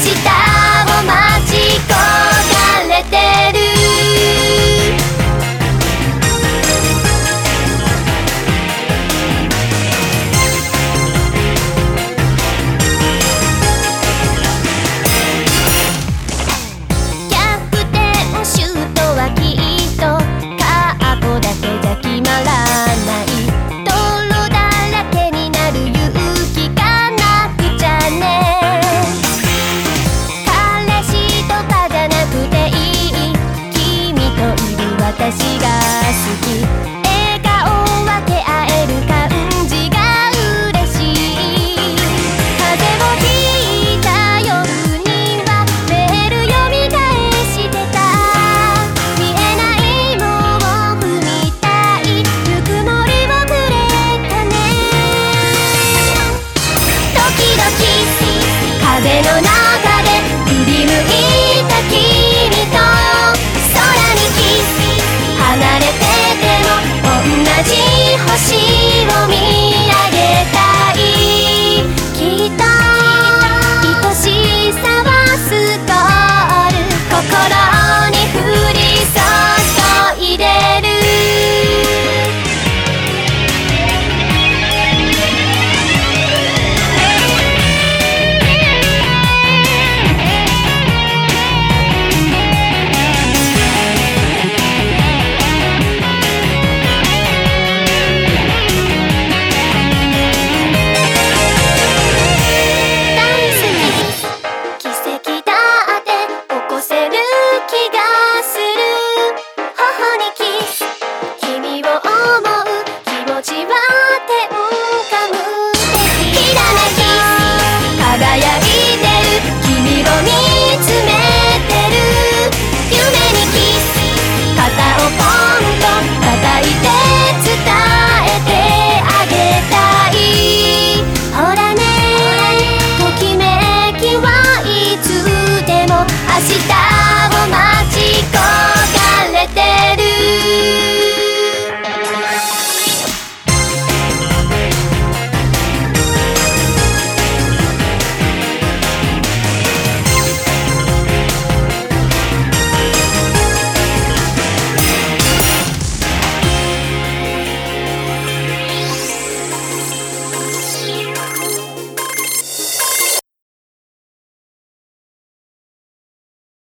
cidade. 星を見